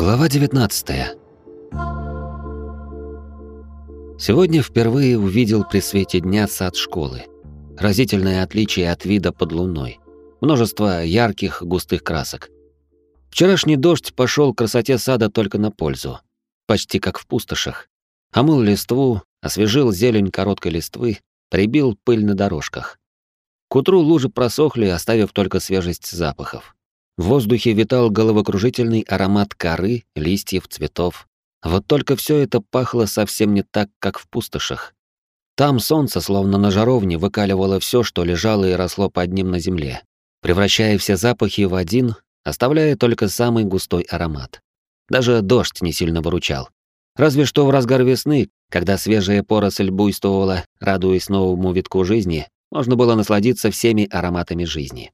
Глава 19 Сегодня впервые увидел при свете дня сад школы. Разительное отличие от вида под луной. Множество ярких, густых красок. Вчерашний дождь пошел красоте сада только на пользу. Почти как в пустошах. Омыл листву, освежил зелень короткой листвы, прибил пыль на дорожках. К утру лужи просохли, оставив только свежесть запахов. В воздухе витал головокружительный аромат коры, листьев, цветов. Вот только все это пахло совсем не так, как в пустошах. Там солнце, словно на жаровне, выкаливало все, что лежало и росло под ним на земле, превращая все запахи в один, оставляя только самый густой аромат. Даже дождь не сильно выручал. Разве что в разгар весны, когда свежая поросль буйствовала, радуясь новому витку жизни, можно было насладиться всеми ароматами жизни.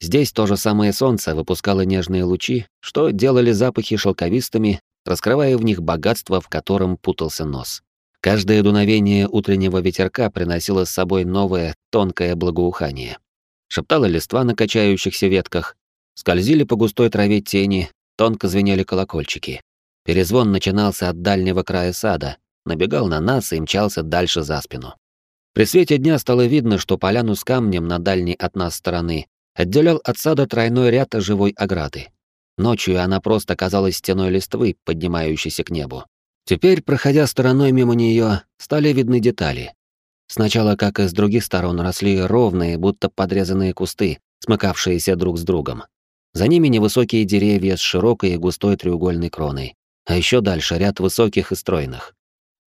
Здесь то же самое солнце выпускало нежные лучи, что делали запахи шелковистыми, раскрывая в них богатство, в котором путался нос. Каждое дуновение утреннего ветерка приносило с собой новое, тонкое благоухание. Шептала листва на качающихся ветках, скользили по густой траве тени, тонко звенели колокольчики. Перезвон начинался от дальнего края сада, набегал на нас и мчался дальше за спину. При свете дня стало видно, что поляну с камнем на дальней от нас стороны отделял от сада тройной ряд живой ограды. Ночью она просто казалась стеной листвы, поднимающейся к небу. Теперь, проходя стороной мимо нее, стали видны детали. Сначала, как и с других сторон, росли ровные, будто подрезанные кусты, смыкавшиеся друг с другом. За ними невысокие деревья с широкой и густой треугольной кроной, а еще дальше ряд высоких и стройных.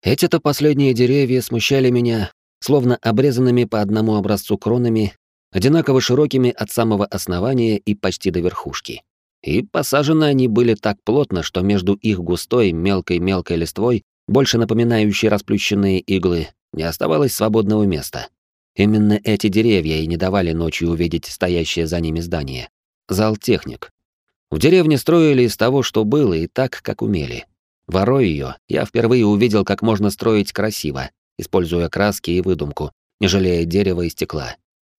Эти-то последние деревья смущали меня словно обрезанными по одному образцу кронами, одинаково широкими от самого основания и почти до верхушки. И посажены они были так плотно, что между их густой, мелкой-мелкой листвой, больше напоминающей расплющенные иглы, не оставалось свободного места. Именно эти деревья и не давали ночью увидеть стоящее за ними здание. Зал техник. В деревне строили из того, что было, и так, как умели. Ворой ее, я впервые увидел, как можно строить красиво, используя краски и выдумку, не жалея дерева и стекла.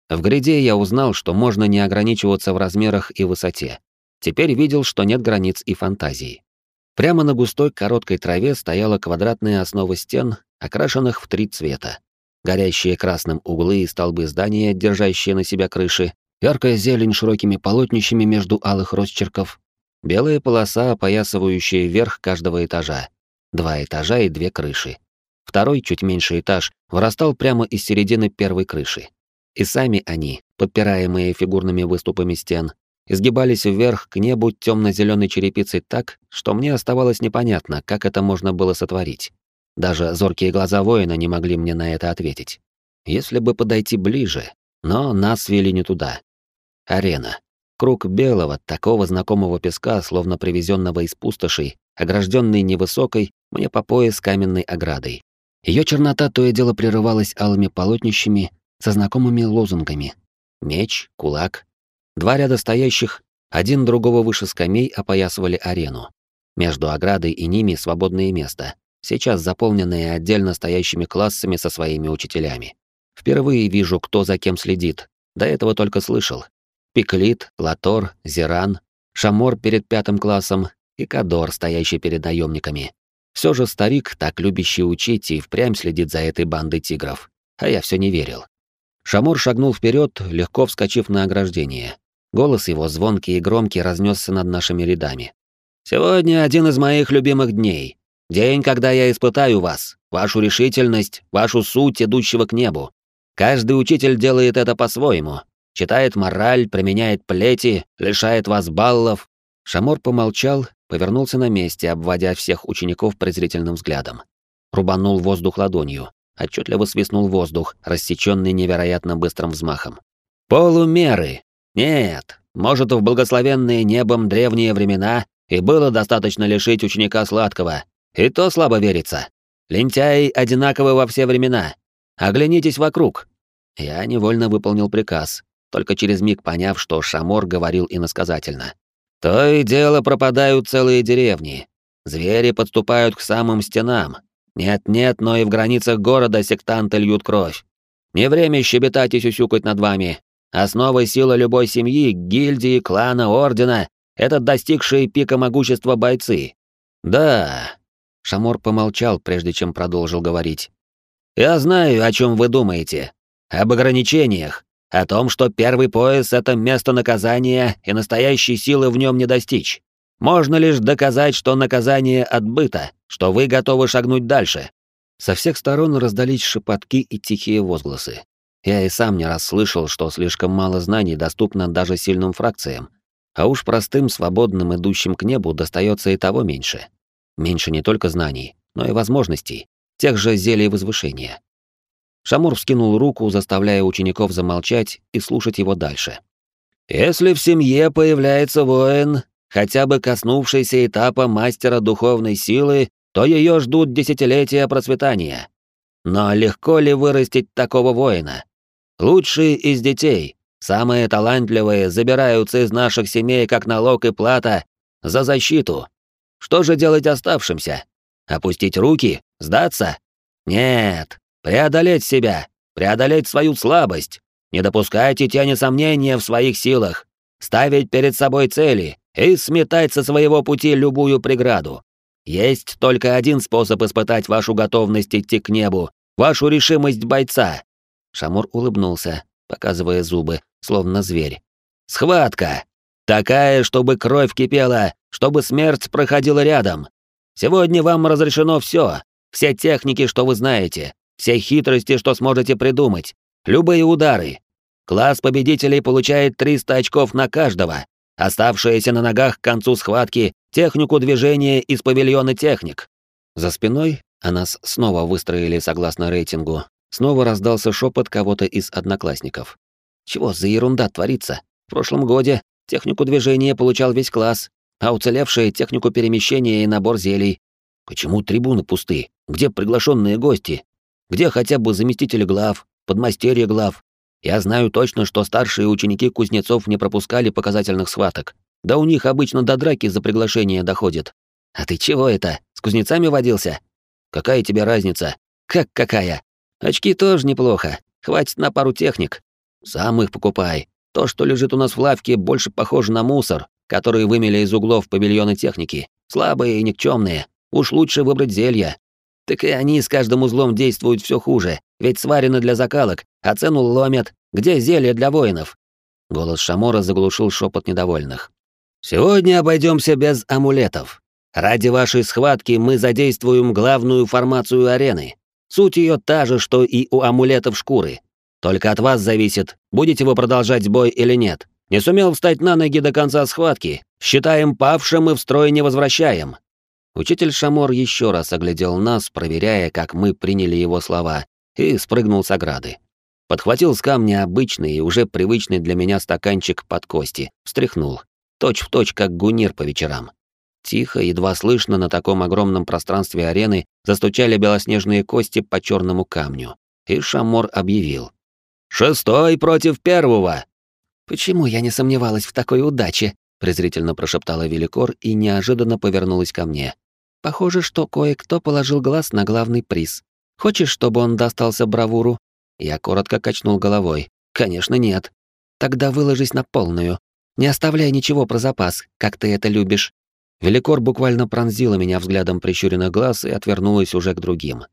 В гряде я узнал, что можно не ограничиваться в размерах и высоте. Теперь видел, что нет границ и фантазии. Прямо на густой короткой траве стояла квадратная основа стен, окрашенных в три цвета. Горящие красным углы и столбы здания, держащие на себя крыши, яркая зелень широкими полотнищами между алых росчерков, белая полоса, опоясывающая верх каждого этажа, два этажа и две крыши. Второй, чуть меньше этаж, вырастал прямо из середины первой крыши. И сами они, подпираемые фигурными выступами стен, изгибались вверх к небу темно-зеленой черепицей так, что мне оставалось непонятно, как это можно было сотворить. Даже зоркие глаза воина не могли мне на это ответить. Если бы подойти ближе, но нас вели не туда. Арена. Круг белого, такого знакомого песка, словно привезенного из пустошей, огражденный невысокой, мне по пояс каменной оградой. Ее чернота то и дело прерывалась алыми полотнищами со знакомыми лозунгами. Меч, кулак. Два ряда стоящих, один другого выше скамей опоясывали арену. Между оградой и ними свободное место, сейчас заполненное отдельно стоящими классами со своими учителями. Впервые вижу, кто за кем следит. До этого только слышал. Пиклит, Латор, Зиран, Шамор перед пятым классом и Кадор, стоящий перед наемниками. Все же старик, так любящий учить, и впрямь следит за этой бандой тигров. А я все не верил. Шамур шагнул вперед, легко вскочив на ограждение. Голос его, звонкий и громкий, разнесся над нашими рядами. «Сегодня один из моих любимых дней. День, когда я испытаю вас, вашу решительность, вашу суть, идущего к небу. Каждый учитель делает это по-своему. Читает мораль, применяет плети, лишает вас баллов». Шамор помолчал повернулся на месте, обводя всех учеников презрительным взглядом. Рубанул воздух ладонью, отчетливо свистнул воздух, рассеченный невероятно быстрым взмахом. «Полумеры! Нет, может, в благословенные небом древние времена и было достаточно лишить ученика сладкого. И то слабо верится. Лентяи одинаковы во все времена. Оглянитесь вокруг». Я невольно выполнил приказ, только через миг поняв, что Шамор говорил иносказательно. То и дело пропадают целые деревни. Звери подступают к самым стенам. Нет-нет, но и в границах города сектанты льют кровь. Не время щебетать и сюсюкать над вами. Основа силы любой семьи, гильдии, клана, ордена это достигшие пика могущества бойцы. Да. Шамор помолчал, прежде чем продолжил говорить. Я знаю, о чем вы думаете. Об ограничениях, о том, что первый пояс — это место наказания, и настоящей силы в нем не достичь. Можно лишь доказать, что наказание отбыто, что вы готовы шагнуть дальше. Со всех сторон раздались шепотки и тихие возгласы. Я и сам не раз слышал, что слишком мало знаний доступно даже сильным фракциям, а уж простым, свободным, идущим к небу достается и того меньше. Меньше не только знаний, но и возможностей, тех же зелий возвышения. Шамур вскинул руку, заставляя учеников замолчать и слушать его дальше. «Если в семье появляется воин, хотя бы коснувшийся этапа мастера духовной силы, то ее ждут десятилетия процветания. Но легко ли вырастить такого воина? Лучшие из детей, самые талантливые, забираются из наших семей как налог и плата за защиту. Что же делать оставшимся? Опустить руки? Сдаться? Нет, преодолеть себя, преодолеть свою слабость, не допускайте тени сомнения в своих силах, ставить перед собой цели и сметать со своего пути любую преграду. Есть только один способ испытать вашу готовность идти к небу, вашу решимость бойца. Шамур улыбнулся, показывая зубы, словно зверь. Схватка! Такая, чтобы кровь кипела, чтобы смерть проходила рядом. Сегодня вам разрешено все, все техники, что вы знаете, все хитрости, что сможете придумать, любые удары. Класс победителей получает 300 очков на каждого. Оставшиеся на ногах к концу схватки технику движения из павильона техник. За спиной, а нас снова выстроили согласно рейтингу, снова раздался шепот кого-то из одноклассников. Чего за ерунда творится? В прошлом годе технику движения получал весь класс, а уцелевшие технику перемещения и набор зелий. Почему трибуны пусты? Где приглашенные гости? Где хотя бы заместители глав, подмастерья глав? Я знаю точно, что старшие ученики кузнецов не пропускали показательных схваток. Да у них обычно до драки за приглашение доходит. А ты чего это? С кузнецами водился? Какая тебе разница? Как какая? Очки тоже неплохо. Хватит на пару техник. Сам их покупай. То, что лежит у нас в лавке, больше похоже на мусор, который вымели из углов павильона техники. Слабые и никчемные. Уж лучше выбрать зелья. Так и они с каждым узлом действуют все хуже, ведь сварены для закалок, а цену ломят. Где зелья для воинов? Голос Шамора заглушил шепот недовольных. Сегодня обойдемся без амулетов. Ради вашей схватки мы задействуем главную формацию арены. Суть ее та же, что и у амулетов шкуры. Только от вас зависит, будете вы продолжать бой или нет. Не сумел встать на ноги до конца схватки. Считаем павшим и в строй не возвращаем. Учитель Шамор еще раз оглядел нас, проверяя, как мы приняли его слова, и спрыгнул с ограды. Подхватил с камня обычный и уже привычный для меня стаканчик под кости, встряхнул. Точь в точь, как гунир по вечерам. Тихо, едва слышно на таком огромном пространстве арены застучали белоснежные кости по черному камню. И Шамор объявил. «Шестой против первого!» «Почему я не сомневалась в такой удаче?» Презрительно прошептала Великор и неожиданно повернулась ко мне. Похоже, что кое-кто положил глаз на главный приз. Хочешь, чтобы он достался бравуру? Я коротко качнул головой. Конечно, нет. Тогда выложись на полную. Не оставляй ничего про запас, как ты это любишь. Великор буквально пронзила меня взглядом прищуренных глаз и отвернулась уже к другим.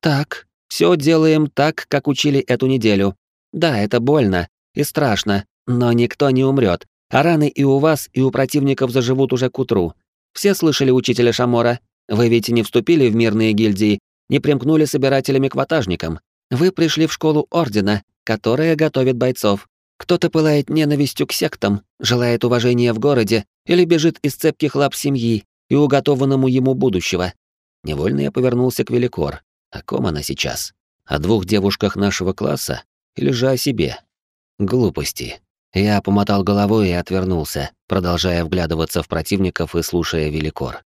Так, все делаем так, как учили эту неделю. Да, это больно и страшно, но никто не умрет, а раны и у вас, и у противников заживут уже к утру. Все слышали учителя Шамора? Вы ведь не вступили в мирные гильдии, не примкнули собирателями к ватажникам. Вы пришли в школу Ордена, которая готовит бойцов. Кто-то пылает ненавистью к сектам, желает уважения в городе или бежит из цепких лап семьи и уготованному ему будущего. Невольно я повернулся к Великор. О ком она сейчас? О двух девушках нашего класса? Или же о себе? Глупости. Я помотал головой и отвернулся, продолжая вглядываться в противников и слушая Великор.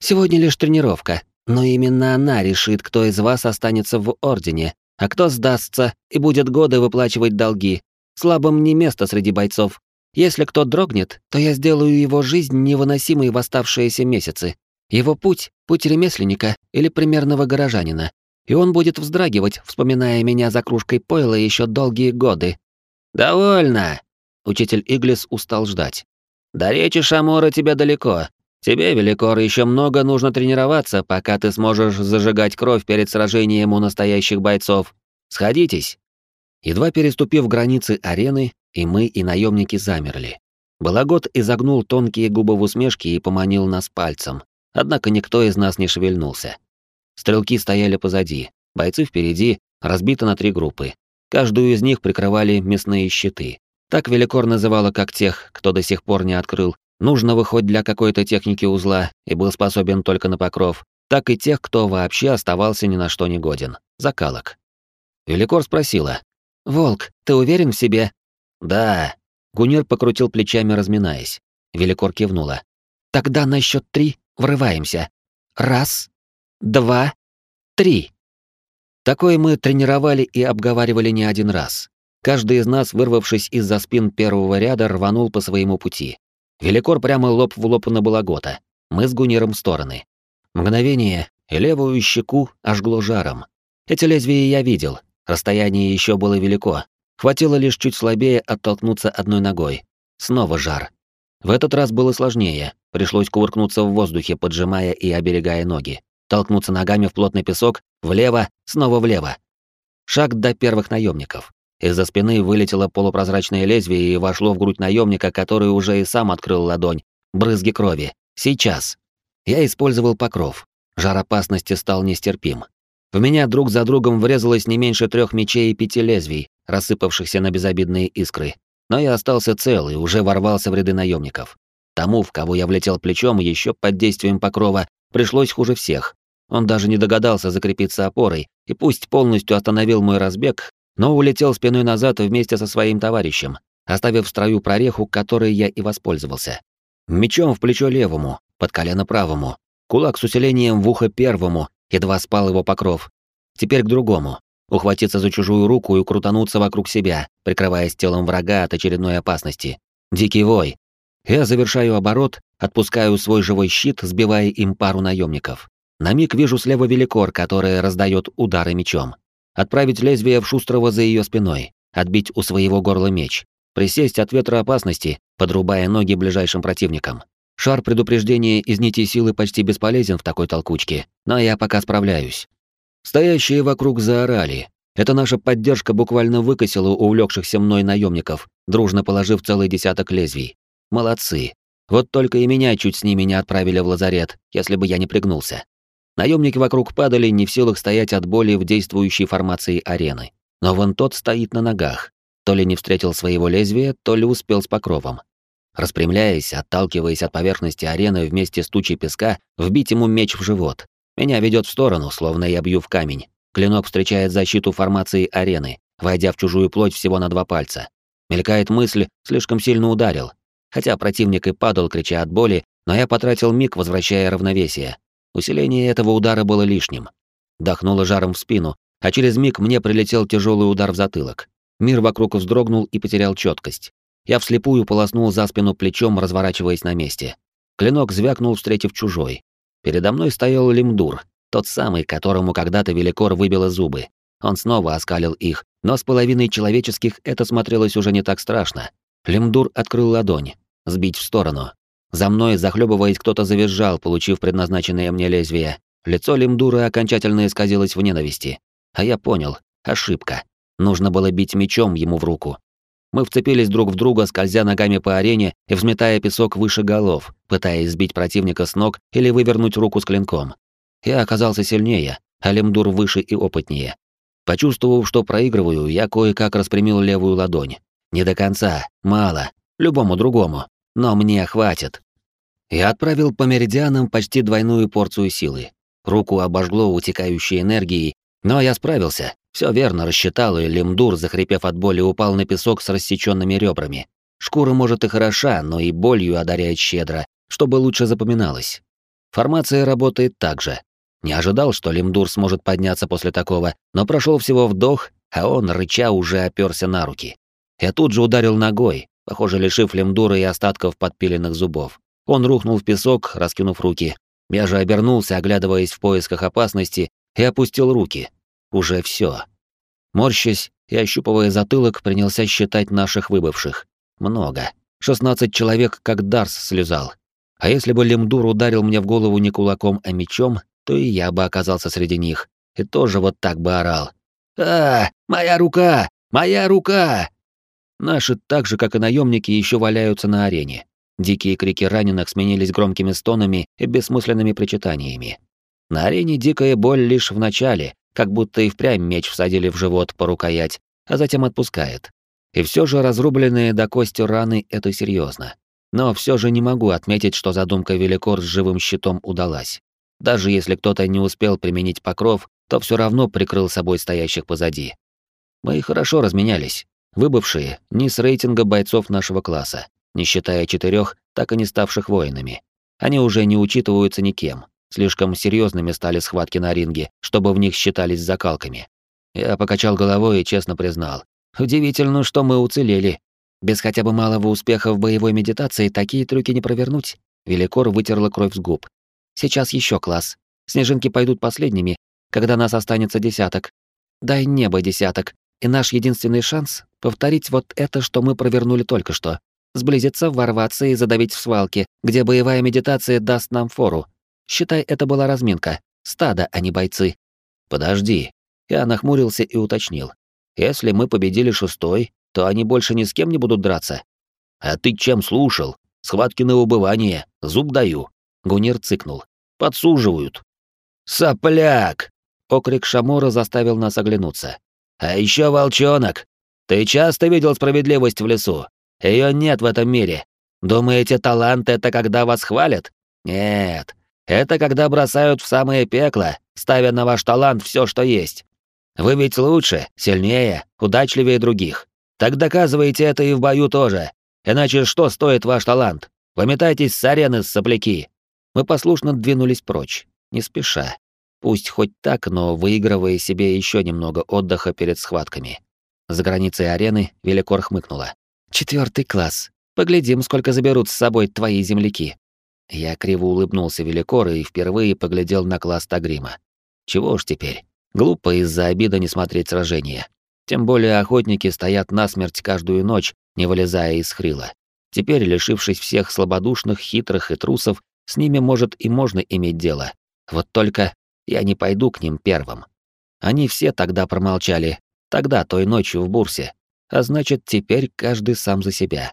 «Сегодня лишь тренировка, но именно она решит, кто из вас останется в Ордене, а кто сдастся и будет годы выплачивать долги. Слабым не место среди бойцов. Если кто дрогнет, то я сделаю его жизнь невыносимой в оставшиеся месяцы. Его путь — путь ремесленника или примерного горожанина. И он будет вздрагивать, вспоминая меня за кружкой пойла еще долгие годы. «Довольно!» Учитель Иглис устал ждать. До речи Шамора тебе далеко. Тебе, Великор, еще много нужно тренироваться, пока ты сможешь зажигать кровь перед сражением у настоящих бойцов. Сходитесь. Едва переступив границы арены, и мы, и наемники замерли. Балагот изогнул тонкие губы в усмешке и поманил нас пальцем. Однако никто из нас не шевельнулся. Стрелки стояли позади, бойцы впереди, разбиты на три группы. Каждую из них прикрывали мясные щиты. Так Великор называла как тех, кто до сих пор не открыл нужного хоть для какой-то техники узла и был способен только на покров, так и тех, кто вообще оставался ни на что не годен. Закалок. Великор спросила. «Волк, ты уверен в себе?» «Да». Гунир покрутил плечами, разминаясь. Великор кивнула. «Тогда на счет три врываемся. Раз, два, три». Такое мы тренировали и обговаривали не один раз. Каждый из нас, вырвавшись из-за спин первого ряда, рванул по своему пути. Великор прямо лоб в лоб на Балагота. Мы с Гуниром в стороны. Мгновение, и левую щеку ожгло жаром. Эти лезвия я видел. Расстояние еще было велико. Хватило лишь чуть слабее оттолкнуться одной ногой. Снова жар. В этот раз было сложнее. Пришлось кувыркнуться в воздухе, поджимая и оберегая ноги. Толкнуться ногами в плотный песок, влево, снова влево. Шаг до первых наемников. Из-за спины вылетело полупрозрачное лезвие и вошло в грудь наемника, который уже и сам открыл ладонь. Брызги крови. Сейчас. Я использовал покров. Жар опасности стал нестерпим. В меня друг за другом врезалось не меньше трех мечей и пяти лезвий, рассыпавшихся на безобидные искры. Но я остался цел и уже ворвался в ряды наемников. Тому, в кого я влетел плечом еще под действием покрова, пришлось хуже всех. Он даже не догадался закрепиться опорой, и пусть полностью остановил мой разбег, но улетел спиной назад вместе со своим товарищем, оставив в строю прореху, которой я и воспользовался. Мечом в плечо левому, под колено правому, кулак с усилением в ухо первому, едва спал его покров. Теперь к другому. Ухватиться за чужую руку и крутануться вокруг себя, прикрываясь телом врага от очередной опасности. Дикий вой. Я завершаю оборот, отпускаю свой живой щит, сбивая им пару наемников. На миг вижу слева великор, который раздает удары мечом отправить лезвие в Шустрого за ее спиной, отбить у своего горла меч, присесть от ветра опасности, подрубая ноги ближайшим противникам. Шар предупреждения из нити силы почти бесполезен в такой толкучке, но я пока справляюсь. Стоящие вокруг заорали. Эта наша поддержка буквально выкосила увлекшихся мной наемников, дружно положив целый десяток лезвий. Молодцы. Вот только и меня чуть с ними не отправили в лазарет, если бы я не пригнулся. Наемники вокруг падали, не в силах стоять от боли в действующей формации арены. Но вон тот стоит на ногах. То ли не встретил своего лезвия, то ли успел с покровом. Распрямляясь, отталкиваясь от поверхности арены вместе с тучей песка, вбить ему меч в живот. Меня ведет в сторону, словно я бью в камень. Клинок встречает защиту формации арены, войдя в чужую плоть всего на два пальца. Мелькает мысль, слишком сильно ударил. Хотя противник и падал, крича от боли, но я потратил миг, возвращая равновесие. Усиление этого удара было лишним. Дохнуло жаром в спину, а через миг мне прилетел тяжелый удар в затылок. Мир вокруг вздрогнул и потерял четкость. Я вслепую полоснул за спину плечом, разворачиваясь на месте. Клинок звякнул, встретив чужой. Передо мной стоял Лимдур, тот самый, которому когда-то Великор выбило зубы. Он снова оскалил их, но с половиной человеческих это смотрелось уже не так страшно. Лимдур открыл ладонь, сбить в сторону. За мной, захлебываясь, кто-то завизжал, получив предназначенное мне лезвие. Лицо Лимдура окончательно исказилось в ненависти. А я понял. Ошибка. Нужно было бить мечом ему в руку. Мы вцепились друг в друга, скользя ногами по арене и взметая песок выше голов, пытаясь сбить противника с ног или вывернуть руку с клинком. Я оказался сильнее, а Лемдур выше и опытнее. Почувствовав, что проигрываю, я кое-как распрямил левую ладонь. Не до конца, мало, любому другому, но мне хватит. Я отправил по меридианам почти двойную порцию силы. Руку обожгло утекающей энергией, но я справился. Все верно рассчитал, и лемдур, захрипев от боли, упал на песок с рассеченными ребрами. Шкура, может, и хороша, но и болью одаряет щедро, чтобы лучше запоминалось. Формация работает так же. Не ожидал, что лемдур сможет подняться после такого, но прошел всего вдох, а он, рыча, уже оперся на руки. Я тут же ударил ногой, похоже, лишив лемдура и остатков подпиленных зубов. Он рухнул в песок, раскинув руки. Я же обернулся, оглядываясь в поисках опасности, и опустил руки. Уже все. Морщась и ощупывая затылок, принялся считать наших выбывших. Много. 16 человек как Дарс слезал. А если бы Лемдур ударил мне в голову не кулаком, а мечом, то и я бы оказался среди них. И тоже вот так бы орал. «А, моя рука! Моя рука!» Наши, так же, как и наемники, еще валяются на арене. Дикие крики раненых сменились громкими стонами и бессмысленными причитаниями. На арене дикая боль лишь в начале, как будто и впрямь меч всадили в живот по рукоять, а затем отпускает. И все же разрубленные до кости раны — это серьезно. Но все же не могу отметить, что задумка Великор с живым щитом удалась. Даже если кто-то не успел применить покров, то все равно прикрыл собой стоящих позади. Мы хорошо разменялись. Выбывшие — низ рейтинга бойцов нашего класса, не считая четырех, так и не ставших воинами. Они уже не учитываются никем. Слишком серьезными стали схватки на ринге, чтобы в них считались закалками. Я покачал головой и честно признал. Удивительно, что мы уцелели. Без хотя бы малого успеха в боевой медитации такие трюки не провернуть. Великор вытерла кровь с губ. Сейчас еще класс. Снежинки пойдут последними, когда нас останется десяток. Дай небо десяток. И наш единственный шанс — повторить вот это, что мы провернули только что. Сблизиться, ворваться и задавить в свалке, где боевая медитация даст нам фору. Считай, это была разминка. Стадо, а не бойцы. Подожди. Я нахмурился и уточнил. Если мы победили шестой, то они больше ни с кем не будут драться. А ты чем слушал? Схватки на убывание. Зуб даю. Гунир цыкнул. Подсуживают. Сопляк! Окрик Шамора заставил нас оглянуться. А еще волчонок. Ты часто видел справедливость в лесу? Ее нет в этом мире. Думаете, талант — это когда вас хвалят? Нет. Это когда бросают в самое пекло, ставя на ваш талант все, что есть. Вы ведь лучше, сильнее, удачливее других. Так доказывайте это и в бою тоже. Иначе что стоит ваш талант? Выметайтесь с арены, сопляки. Мы послушно двинулись прочь, не спеша. Пусть хоть так, но выигрывая себе еще немного отдыха перед схватками. За границей арены Великор хмыкнула. Четвертый класс. Поглядим, сколько заберут с собой твои земляки. Я криво улыбнулся Великору и впервые поглядел на класс Тагрима. Чего ж теперь? Глупо из-за обида не смотреть сражения. Тем более охотники стоят насмерть каждую ночь, не вылезая из хрила. Теперь, лишившись всех слабодушных, хитрых и трусов, с ними, может, и можно иметь дело. Вот только я не пойду к ним первым. Они все тогда промолчали, тогда, той ночью в Бурсе. А значит, теперь каждый сам за себя.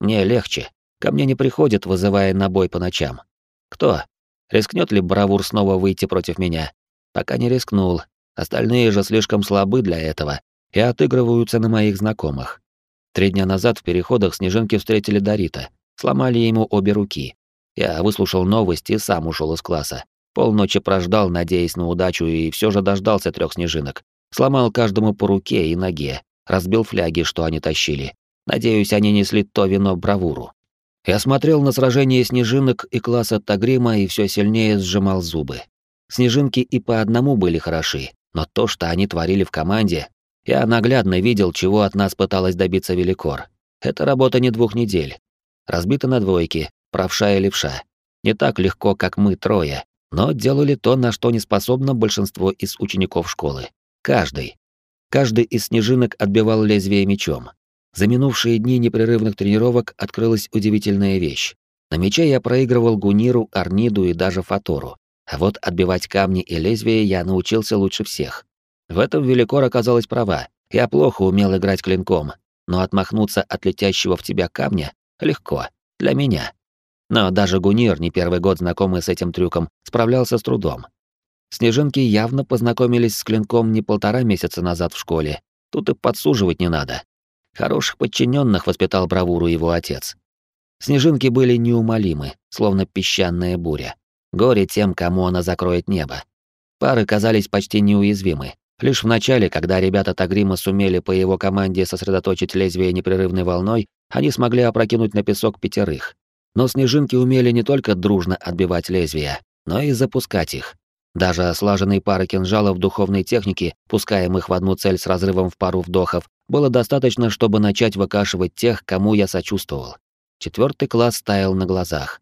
Мне легче, Ко мне не приходят, вызывая на бой по ночам. Кто? Рискнет ли Бравур снова выйти против меня? Пока не рискнул. Остальные же слишком слабы для этого и отыгрываются на моих знакомых. Три дня назад в переходах снежинки встретили Дарита, сломали ему обе руки. Я выслушал новости и сам ушел из класса. Полночи прождал, надеясь на удачу, и все же дождался трех снежинок. Сломал каждому по руке и ноге, разбил фляги, что они тащили. Надеюсь, они несли то вино бравуру. Я смотрел на сражение снежинок и класса Тагрима и все сильнее сжимал зубы. Снежинки и по одному были хороши, но то, что они творили в команде, я наглядно видел, чего от нас пыталась добиться Великор. Это работа не двух недель. Разбиты на двойки, правша и левша. Не так легко, как мы трое, но делали то, на что не способно большинство из учеников школы. Каждый. Каждый из снежинок отбивал лезвие мечом, за минувшие дни непрерывных тренировок открылась удивительная вещь. На мече я проигрывал Гуниру, Арниду и даже Фатору. А вот отбивать камни и лезвия я научился лучше всех. В этом Великор оказалась права. Я плохо умел играть клинком, но отмахнуться от летящего в тебя камня легко. Для меня. Но даже Гунир, не первый год знакомый с этим трюком, справлялся с трудом. Снежинки явно познакомились с клинком не полтора месяца назад в школе. Тут и подсуживать не надо. Хороших подчиненных воспитал бравуру его отец. Снежинки были неумолимы, словно песчаная буря. Горе тем, кому она закроет небо. Пары казались почти неуязвимы. Лишь в начале, когда ребята Тагрима сумели по его команде сосредоточить лезвие непрерывной волной, они смогли опрокинуть на песок пятерых. Но снежинки умели не только дружно отбивать лезвия, но и запускать их. Даже слаженные пары кинжалов духовной техники, пускаемых в одну цель с разрывом в пару вдохов, было достаточно, чтобы начать выкашивать тех, кому я сочувствовал. Четвертый класс таял на глазах.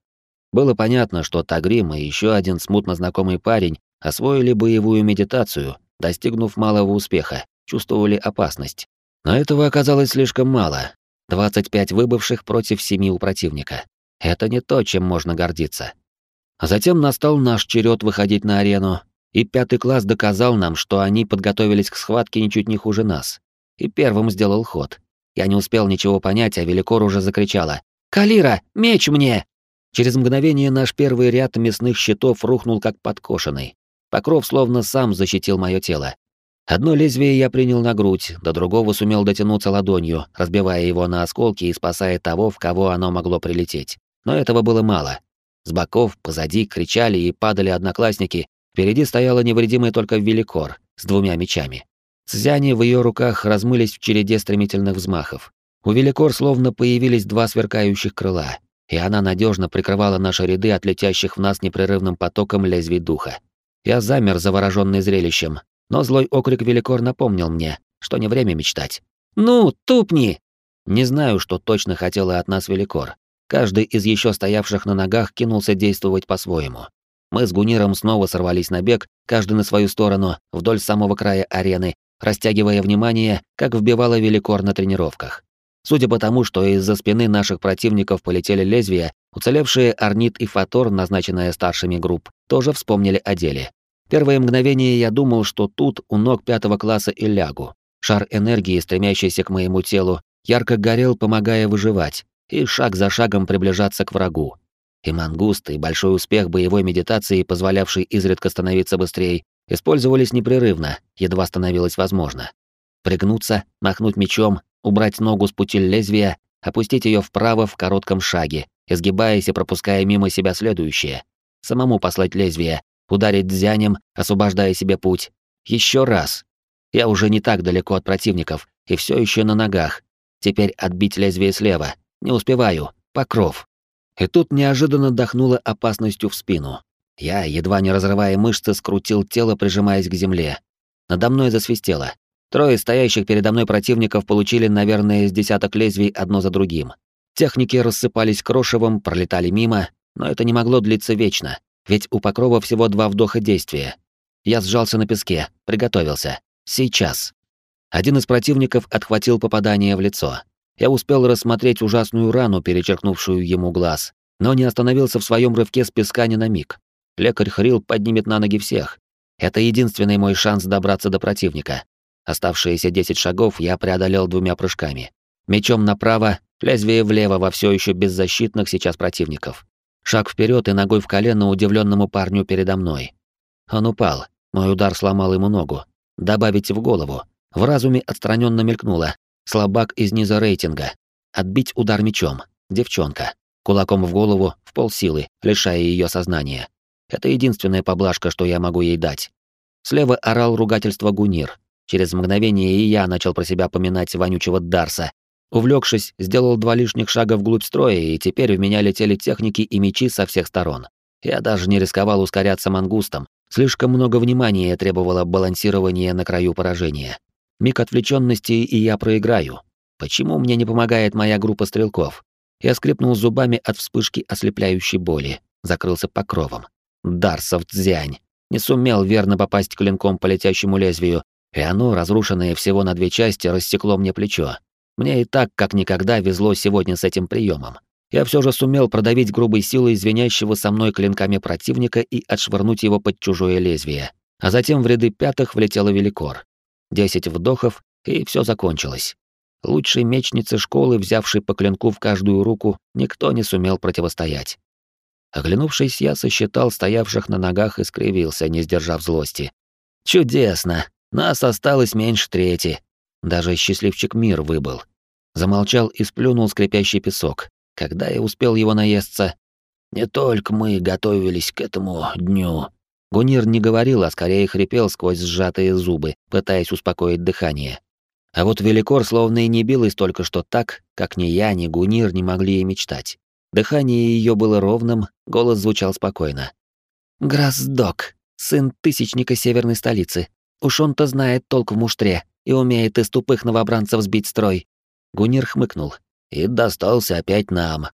Было понятно, что Тагрим и еще один смутно знакомый парень освоили боевую медитацию, достигнув малого успеха, чувствовали опасность. Но этого оказалось слишком мало. 25 выбывших против 7 у противника. Это не то, чем можно гордиться. А затем настал наш черед выходить на арену, и пятый класс доказал нам, что они подготовились к схватке ничуть не хуже нас. И первым сделал ход. Я не успел ничего понять, а Великор уже закричала «Калира, меч мне!» Через мгновение наш первый ряд мясных щитов рухнул как подкошенный. Покров словно сам защитил мое тело. Одно лезвие я принял на грудь, до другого сумел дотянуться ладонью, разбивая его на осколки и спасая того, в кого оно могло прилететь. Но этого было мало. С боков, позади кричали и падали одноклассники, впереди стояла невредимая только Великор с двумя мечами. Цзяни в ее руках размылись в череде стремительных взмахов. У Великор словно появились два сверкающих крыла, и она надежно прикрывала наши ряды от летящих в нас непрерывным потоком лезвий духа. Я замер, завороженный зрелищем, но злой окрик Великор напомнил мне, что не время мечтать. «Ну, тупни!» Не знаю, что точно хотела от нас Великор. Каждый из еще стоявших на ногах кинулся действовать по-своему. Мы с Гуниром снова сорвались на бег, каждый на свою сторону, вдоль самого края арены, растягивая внимание, как вбивало Великор на тренировках. Судя по тому, что из-за спины наших противников полетели лезвия, уцелевшие Арнит и Фатор, назначенные старшими групп, тоже вспомнили о деле. Первое мгновение я думал, что тут у ног пятого класса и лягу. Шар энергии, стремящийся к моему телу, ярко горел, помогая выживать, и шаг за шагом приближаться к врагу. И мангуст, и большой успех боевой медитации, позволявший изредка становиться быстрее, использовались непрерывно, едва становилось возможно. Пригнуться, махнуть мечом, убрать ногу с пути лезвия, опустить ее вправо в коротком шаге, изгибаясь и пропуская мимо себя следующее. Самому послать лезвие, ударить дзянем, освобождая себе путь. Еще раз. Я уже не так далеко от противников и все еще на ногах. Теперь отбить лезвие слева. Не успеваю. Покров. И тут неожиданно дохнуло опасностью в спину. Я, едва не разрывая мышцы, скрутил тело, прижимаясь к земле. Надо мной засвистело. Трое стоящих передо мной противников получили, наверное, из десяток лезвий одно за другим. Техники рассыпались крошевом, пролетали мимо, но это не могло длиться вечно, ведь у Покрова всего два вдоха действия. Я сжался на песке, приготовился. Сейчас. Один из противников отхватил попадание в лицо. Я успел рассмотреть ужасную рану, перечеркнувшую ему глаз, но не остановился в своем рывке с песка ни на миг. Лекарь Хрил поднимет на ноги всех. Это единственный мой шанс добраться до противника. Оставшиеся 10 шагов я преодолел двумя прыжками. Мечом направо, лезвие влево во все еще беззащитных сейчас противников. Шаг вперед и ногой в колено удивленному парню передо мной. Он упал. Мой удар сломал ему ногу. Добавить в голову. В разуме отстраненно мелькнуло. Слабак из низа рейтинга. Отбить удар мечом. Девчонка. Кулаком в голову, в полсилы, лишая ее сознания. Это единственная поблажка, что я могу ей дать. Слева орал ругательство Гунир. Через мгновение и я начал про себя поминать вонючего Дарса. Увлекшись, сделал два лишних шага вглубь строя, и теперь в меня летели техники и мечи со всех сторон. Я даже не рисковал ускоряться мангустом. Слишком много внимания требовало балансирования на краю поражения. Миг отвлеченности, и я проиграю. Почему мне не помогает моя группа стрелков? Я скрипнул зубами от вспышки ослепляющей боли, закрылся покровом. Дарсов дзянь. Не сумел верно попасть клинком по летящему лезвию, и оно, разрушенное всего на две части, рассекло мне плечо. Мне и так, как никогда, везло сегодня с этим приемом. Я все же сумел продавить грубой силой звенящего со мной клинками противника и отшвырнуть его под чужое лезвие. А затем в ряды пятых влетела великор. Десять вдохов, и все закончилось. Лучшей мечнице школы, взявшей по клинку в каждую руку, никто не сумел противостоять. Оглянувшись, я сосчитал стоявших на ногах и скривился, не сдержав злости. «Чудесно! Нас осталось меньше трети. Даже счастливчик мир выбыл. Замолчал и сплюнул скрипящий песок. Когда я успел его наесться? Не только мы готовились к этому дню. Гунир не говорил, а скорее хрипел сквозь сжатые зубы, пытаясь успокоить дыхание. А вот Великор словно и не билась только что так, как ни я, ни Гунир не могли и мечтать. Дыхание ее было ровным, голос звучал спокойно. «Грасдок, сын тысячника северной столицы. Уж он-то знает толк в муштре и умеет из тупых новобранцев сбить строй. Гунир хмыкнул. И достался опять нам.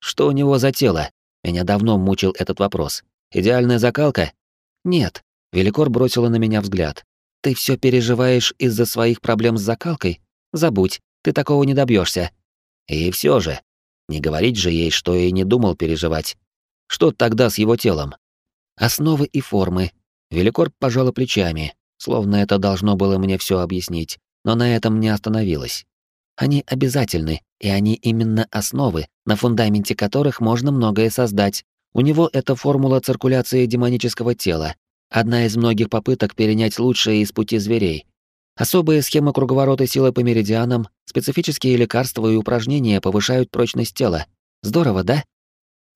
Что у него за тело? Меня давно мучил этот вопрос. Идеальная закалка? Нет. Великор бросила на меня взгляд. Ты все переживаешь из-за своих проблем с закалкой? Забудь, ты такого не добьешься. И все же, не говорить же ей, что и не думал переживать. Что тогда с его телом? Основы и формы. Великор пожала плечами, словно это должно было мне все объяснить, но на этом не остановилась. Они обязательны, и они именно основы, на фундаменте которых можно многое создать. У него это формула циркуляции демонического тела, одна из многих попыток перенять лучшее из пути зверей. Особая схема круговорота силы по меридианам, специфические лекарства и упражнения повышают прочность тела. Здорово, да?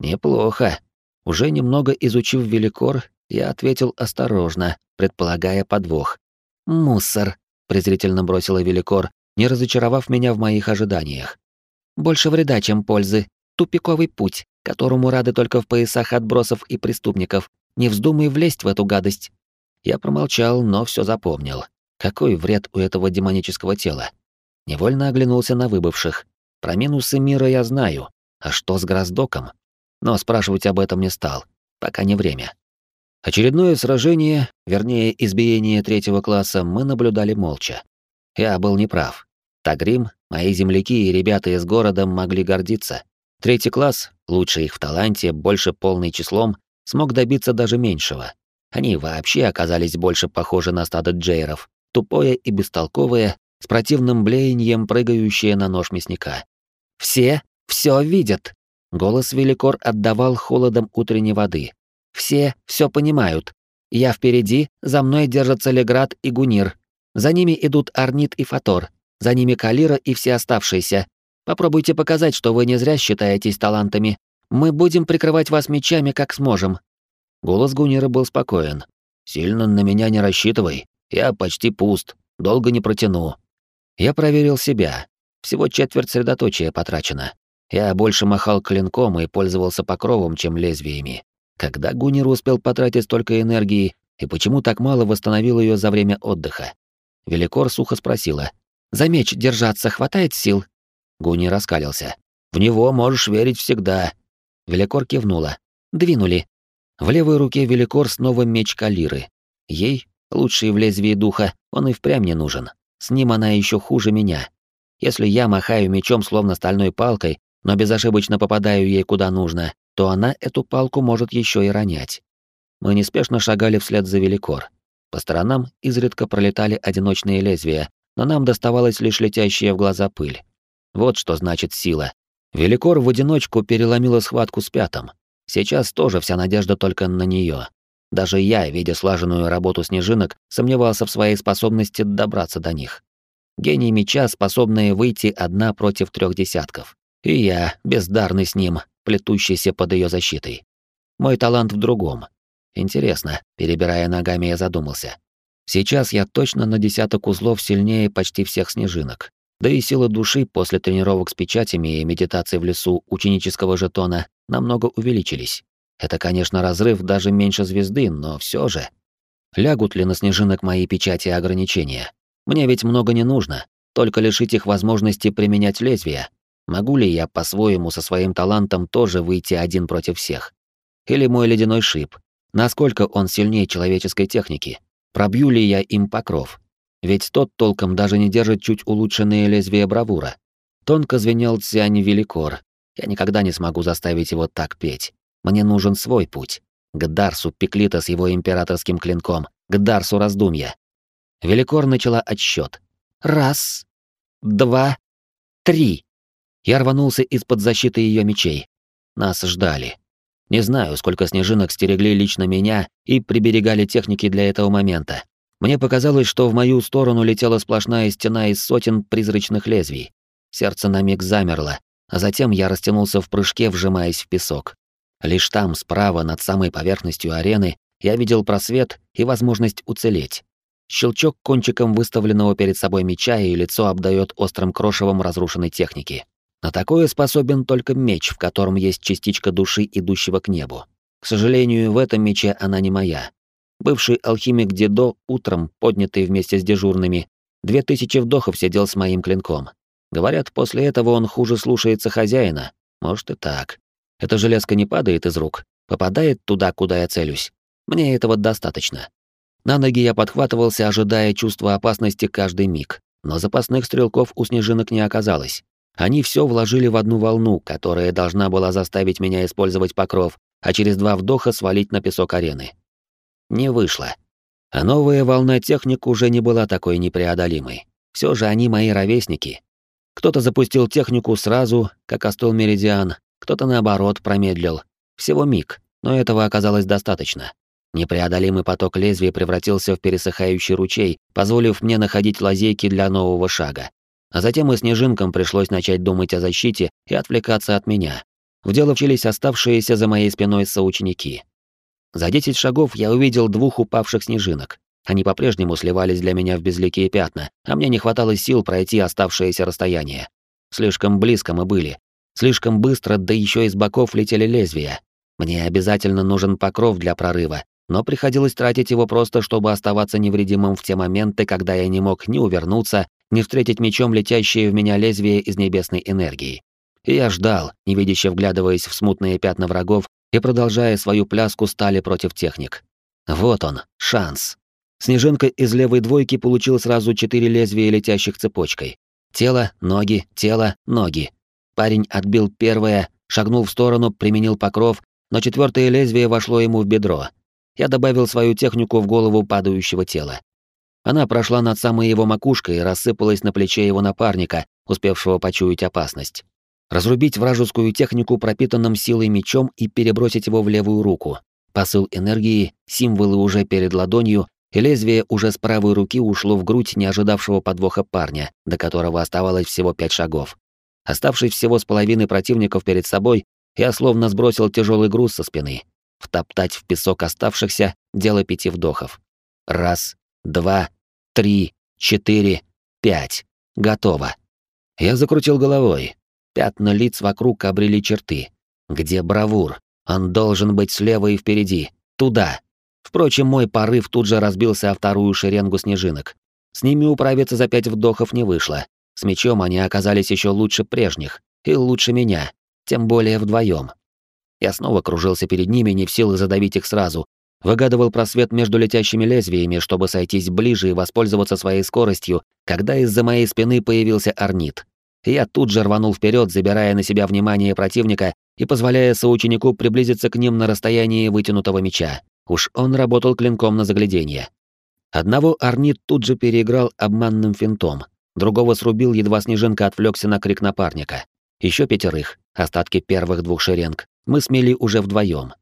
Неплохо. Уже немного изучив великор, я ответил осторожно, предполагая подвох. «Мусор», — презрительно бросила великор, не разочаровав меня в моих ожиданиях. Больше вреда, чем пользы. Тупиковый путь, которому рады только в поясах отбросов и преступников. Не вздумай влезть в эту гадость. Я промолчал, но все запомнил. Какой вред у этого демонического тела? Невольно оглянулся на выбывших. Про минусы мира я знаю. А что с Гроздоком? Но спрашивать об этом не стал. Пока не время. Очередное сражение, вернее, избиение третьего класса, мы наблюдали молча. Я был неправ. Тагрим, мои земляки и ребята из города могли гордиться. Третий класс, лучше их в таланте, больше полный числом, смог добиться даже меньшего. Они вообще оказались больше похожи на стадо джейров, тупое и бестолковое, с противным блеянием прыгающее на нож мясника. «Все все видят!» Голос Великор отдавал холодом утренней воды. «Все все понимают. Я впереди, за мной держатся Леград и Гунир. За ними идут Арнит и Фатор. За ними Калира и все оставшиеся. Попробуйте показать, что вы не зря считаетесь талантами. Мы будем прикрывать вас мечами, как сможем». Голос Гунира был спокоен. «Сильно на меня не рассчитывай. Я почти пуст. Долго не протяну». Я проверил себя. Всего четверть средоточия потрачено. Я больше махал клинком и пользовался покровом, чем лезвиями. Когда Гунир успел потратить столько энергии, и почему так мало восстановил ее за время отдыха? Великор сухо спросила. За меч держаться хватает сил?» Гуни раскалился. «В него можешь верить всегда». Великор кивнула. «Двинули». В левой руке Великор снова меч Калиры. Ей, лучший в лезвии духа, он и впрямь не нужен. С ним она еще хуже меня. Если я махаю мечом словно стальной палкой, но безошибочно попадаю ей куда нужно, то она эту палку может еще и ронять. Мы неспешно шагали вслед за Великор. По сторонам изредка пролетали одиночные лезвия, но нам доставалась лишь летящая в глаза пыль. Вот что значит сила. Великор в одиночку переломила схватку с пятом. Сейчас тоже вся надежда только на нее. Даже я, видя слаженную работу снежинок, сомневался в своей способности добраться до них. Гений меча, способные выйти одна против трех десятков. И я, бездарный с ним, плетущийся под ее защитой. Мой талант в другом. Интересно, перебирая ногами, я задумался. Сейчас я точно на десяток узлов сильнее почти всех снежинок. Да и сила души после тренировок с печатями и медитации в лесу ученического жетона намного увеличились. Это, конечно, разрыв даже меньше звезды, но все же. Лягут ли на снежинок мои печати ограничения? Мне ведь много не нужно, только лишить их возможности применять лезвия. Могу ли я по-своему со своим талантом тоже выйти один против всех? Или мой ледяной шип? Насколько он сильнее человеческой техники? Пробью ли я им покров? Ведь тот толком даже не держит чуть улучшенные лезвия бравура. Тонко звенел Цянь Великор. Я никогда не смогу заставить его так петь. Мне нужен свой путь. К Дарсу Пеклита с его императорским клинком. К Дарсу раздумья. Великор начала отсчет. Раз, два, три. Я рванулся из-под защиты ее мечей. Нас ждали. Не знаю, сколько снежинок стерегли лично меня и приберегали техники для этого момента. Мне показалось, что в мою сторону летела сплошная стена из сотен призрачных лезвий. Сердце на миг замерло, а затем я растянулся в прыжке, вжимаясь в песок. Лишь там, справа, над самой поверхностью арены, я видел просвет и возможность уцелеть. Щелчок кончиком выставленного перед собой меча, и лицо обдает острым крошевом разрушенной техники. На такое способен только меч, в котором есть частичка души, идущего к небу. К сожалению, в этом мече она не моя. Бывший алхимик Дедо, утром, поднятый вместе с дежурными, две тысячи вдохов сидел с моим клинком. Говорят, после этого он хуже слушается хозяина. Может и так. Эта железка не падает из рук, попадает туда, куда я целюсь. Мне этого достаточно. На ноги я подхватывался, ожидая чувства опасности каждый миг, но запасных стрелков у снежинок не оказалось. Они все вложили в одну волну, которая должна была заставить меня использовать покров, а через два вдоха свалить на песок арены. Не вышло. А новая волна техник уже не была такой непреодолимой. Все же они мои ровесники. Кто-то запустил технику сразу, как остыл меридиан, кто-то наоборот промедлил. Всего миг, но этого оказалось достаточно. Непреодолимый поток лезвия превратился в пересыхающий ручей, позволив мне находить лазейки для нового шага. А затем и снежинкам пришлось начать думать о защите и отвлекаться от меня. В дело вчились оставшиеся за моей спиной соученики. За десять шагов я увидел двух упавших снежинок. Они по-прежнему сливались для меня в безликие пятна, а мне не хватало сил пройти оставшееся расстояние. Слишком близко мы были. Слишком быстро, да еще из боков летели лезвия. Мне обязательно нужен покров для прорыва, но приходилось тратить его просто, чтобы оставаться невредимым в те моменты, когда я не мог ни увернуться, ни встретить мечом летящее в меня лезвие из небесной энергии. И я ждал, невидяще вглядываясь в смутные пятна врагов и продолжая свою пляску стали против техник. Вот он, шанс. Снежинка из левой двойки получил сразу четыре лезвия летящих цепочкой. Тело, ноги, тело, ноги. Парень отбил первое, шагнул в сторону, применил покров, но четвертое лезвие вошло ему в бедро, я добавил свою технику в голову падающего тела. Она прошла над самой его макушкой и рассыпалась на плече его напарника, успевшего почуять опасность. Разрубить вражескую технику пропитанным силой мечом и перебросить его в левую руку. Посыл энергии, символы уже перед ладонью, и лезвие уже с правой руки ушло в грудь не ожидавшего подвоха парня, до которого оставалось всего пять шагов. Оставшись всего с половиной противников перед собой, я словно сбросил тяжелый груз со спины, Втоптать в песок оставшихся — дело пяти вдохов. Раз, два, три, четыре, пять. Готово. Я закрутил головой. Пятна лиц вокруг обрели черты. Где бравур? Он должен быть слева и впереди. Туда. Впрочем, мой порыв тут же разбился о вторую шеренгу снежинок. С ними управиться за пять вдохов не вышло. С мечом они оказались еще лучше прежних. И лучше меня. Тем более вдвоем. Я снова кружился перед ними, не в силах задавить их сразу. Выгадывал просвет между летящими лезвиями, чтобы сойтись ближе и воспользоваться своей скоростью, когда из-за моей спины появился орнит. Я тут же рванул вперед, забирая на себя внимание противника и позволяя соученику приблизиться к ним на расстоянии вытянутого меча. Уж он работал клинком на загляденье. Одного орнит тут же переиграл обманным финтом, другого срубил, едва снежинка отвлекся на крик напарника. Еще пятерых, остатки первых двух шеренг, мы смели уже вдвоем.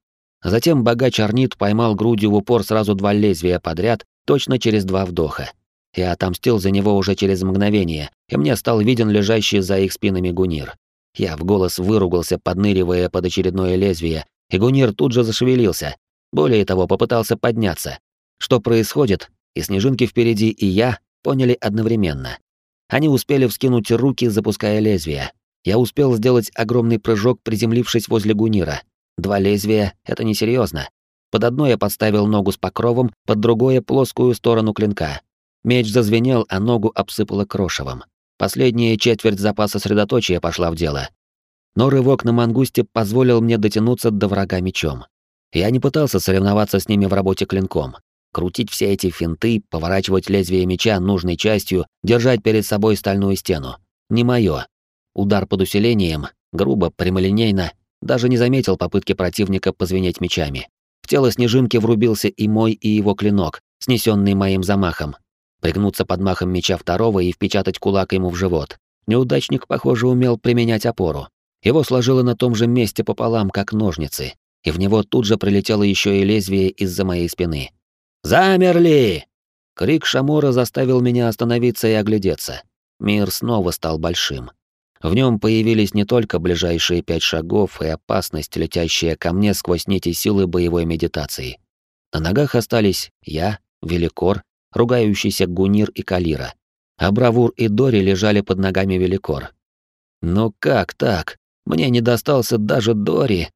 Затем богач Арнит поймал грудью в упор сразу два лезвия подряд, точно через два вдоха. Я отомстил за него уже через мгновение, и мне стал виден лежащий за их спинами гунир. Я в голос выругался, подныривая под очередное лезвие, и гунир тут же зашевелился. Более того, попытался подняться. Что происходит, и снежинки впереди, и я поняли одновременно. Они успели вскинуть руки, запуская лезвия, я успел сделать огромный прыжок, приземлившись возле гунира. Два лезвия — это несерьезно. Под одно я подставил ногу с покровом, под другое — плоскую сторону клинка. Меч зазвенел, а ногу обсыпало крошевом. Последняя четверть запаса средоточия пошла в дело. Но рывок на мангусте позволил мне дотянуться до врага мечом. Я не пытался соревноваться с ними в работе клинком. Крутить все эти финты, поворачивать лезвие меча нужной частью, держать перед собой стальную стену. Не моё. Удар под усилением, грубо, прямолинейно, даже не заметил попытки противника позвенеть мечами. В тело снежинки врубился и мой, и его клинок, снесенный моим замахом. Пригнуться под махом меча второго и впечатать кулак ему в живот. Неудачник, похоже, умел применять опору. Его сложило на том же месте пополам, как ножницы, и в него тут же прилетело еще и лезвие из-за моей спины. «Замерли!» Крик Шамора заставил меня остановиться и оглядеться. Мир снова стал большим. В нем появились не только ближайшие пять шагов и опасность, летящая ко мне сквозь нити силы боевой медитации. На ногах остались я, Великор, ругающийся Гунир и Калира. А Бравур и Дори лежали под ногами Великор. «Ну как так? Мне не достался даже Дори!»